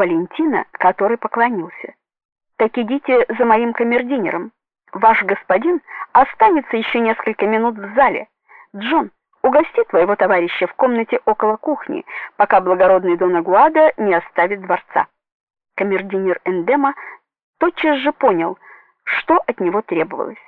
Валентина, который поклонился. Так идите за моим камердинером. Ваш господин останется еще несколько минут в зале. Джон, угости твоего товарища в комнате около кухни, пока благородный Дон Агуада не оставит дворца. Камердинер Эндема тотчас же понял, что от него требовалось.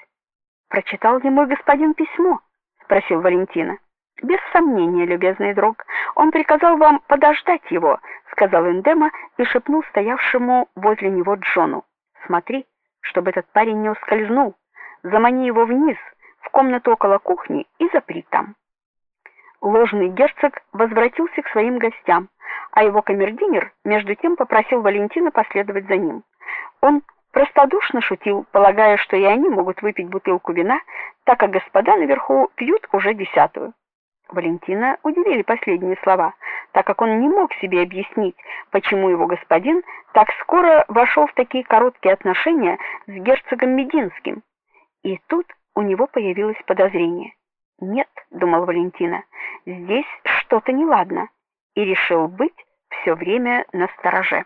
Прочитал ли мой господин письмо? спросил Валентина. Без сомнения, любезный друг. Он приказал вам подождать его, сказал Эндема и шепнул стоявшему возле него Джону: "Смотри, чтобы этот парень не ускользнул. Замани его вниз, в комнату около кухни и запри там". Ложный герцог возвратился к своим гостям, а его камердинер между тем попросил Валентина последовать за ним. Он простодушно шутил, полагая, что и они могут выпить бутылку вина, так как господа наверху пьют уже десятую. Валентина удивили последние слова, так как он не мог себе объяснить, почему его господин так скоро вошел в такие короткие отношения с герцогом Мединским. И тут у него появилось подозрение. "Нет", думал Валентина. "Здесь что-то неладно", и решил быть все время на стороже.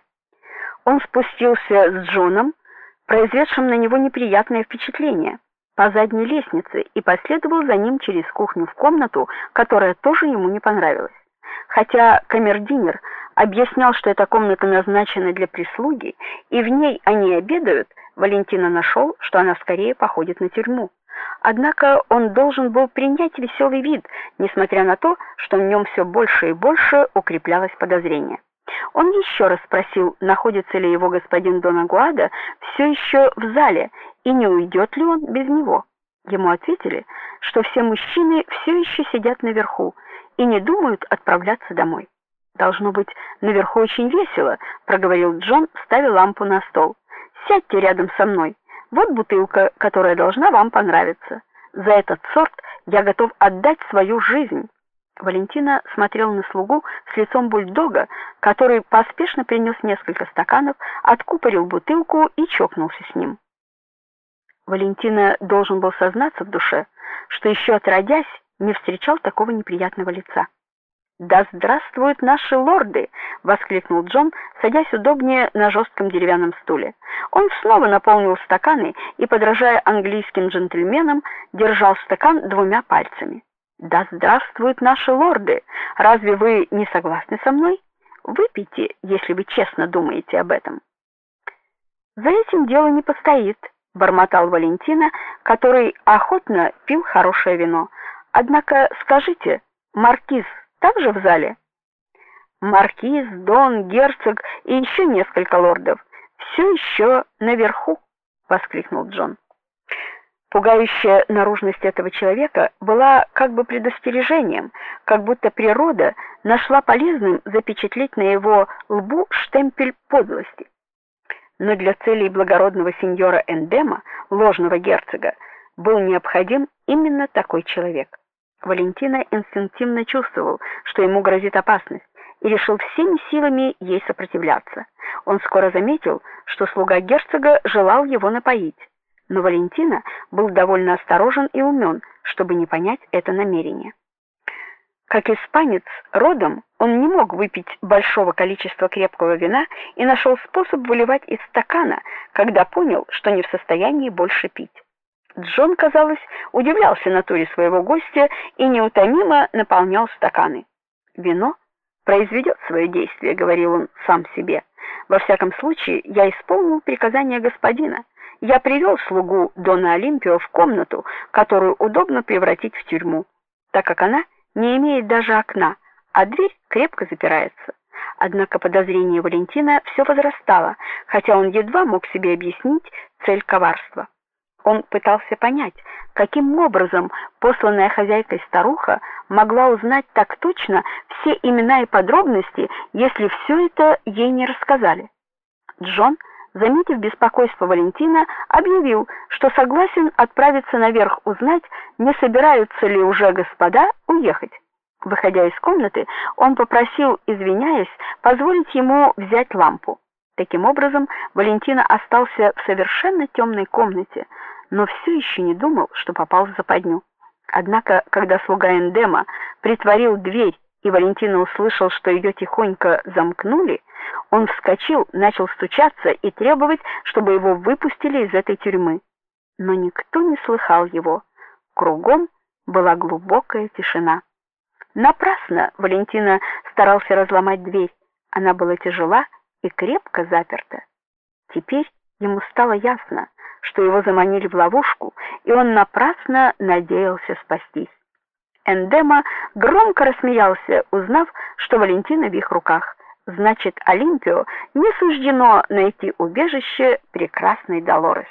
Он спустился с Джоном, произведшим на него неприятное впечатление по задней лестнице и последовал за ним через кухню в комнату, которая тоже ему не понравилась. Хотя камердинер объяснял, что эта комната назначена для прислуги, и в ней они обедают, Валентина нашел, что она скорее походит на тюрьму. Однако он должен был принять веселый вид, несмотря на то, что в нем все больше и больше укреплялось подозрение. Он еще раз спросил, находится ли его господин Дон Агуада все еще в зале и не уйдет ли он без него. Ему ответили, что все мужчины все еще сидят наверху и не думают отправляться домой. Должно быть, наверху очень весело, проговорил Джон, ставя лампу на стол. Сядьте рядом со мной. Вот бутылка, которая должна вам понравиться. За этот сорт я готов отдать свою жизнь. Валентина смотрел на слугу с лицом бульдога, который поспешно принес несколько стаканов, откупорил бутылку и чокнулся с ним. Валентина должен был сознаться в душе, что еще отродясь не встречал такого неприятного лица. "Да здравствуют наши лорды", воскликнул Джон, садясь удобнее на жестком деревянном стуле. Он снова наполнил стаканы и, подражая английским джентльменам, держал стакан двумя пальцами. Да здравствуют наши лорды. Разве вы не согласны со мной? Выпейте, если вы честно думаете об этом. За этим дело не постоит, бормотал Валентина, который охотно пил хорошее вино. Однако, скажите, маркиз также в зале? Маркиз, дон, герцог и еще несколько лордов все еще наверху, воскликнул Джон. Пугающая наружность этого человека была как бы предостережением, как будто природа нашла полезным запечатлеть на его лбу штемпель подлости. Но для целей благородного сеньора Эндема, ложного герцога, был необходим именно такой человек. Валентина инстинктивно чувствовал, что ему грозит опасность, и решил всеми силами ей сопротивляться. Он скоро заметил, что слуга герцога желал его напоить но Валентина был довольно осторожен и умен, чтобы не понять это намерение. Как испанец родом, он не мог выпить большого количества крепкого вина и нашел способ выливать из стакана, когда понял, что не в состоянии больше пить. Джон, казалось, удивлялся натуре своего гостя и неутомимо наполнял стаканы. Вино произведет свое действие, говорил он сам себе. Во всяком случае, я исполнил приказание господина. Я привел слугу Дона Олимпио в комнату, которую удобно превратить в тюрьму, так как она не имеет даже окна, а дверь крепко запирается. Однако подозрение Валентина все возрастало, хотя он едва мог себе объяснить цель коварства. Он пытался понять, каким образом посланная хозяйкой старуха могла узнать так точно все имена и подробности, если все это ей не рассказали. Джон заметив беспокойство Валентина, объявил, что согласен отправиться наверх узнать, не собираются ли уже господа уехать. Выходя из комнаты, он попросил, извиняясь, позволить ему взять лампу. Таким образом, Валентина остался в совершенно темной комнате, но все еще не думал, что попал в западню. Однако, когда слуга Эндема притворил дверь и Валентина услышал, что ее тихонько замкнули, он вскочил, начал стучаться и требовать, чтобы его выпустили из этой тюрьмы. Но никто не слыхал его. Кругом была глубокая тишина. Напрасно Валентина старался разломать дверь. Она была тяжела и крепко заперта. Теперь ему стало ясно, что его заманили в ловушку, и он напрасно надеялся спастись. Эндема громко рассмеялся, узнав, что Валентина в их руках. Значит, Олимпио не суждено найти убежище прекрасной Долорес.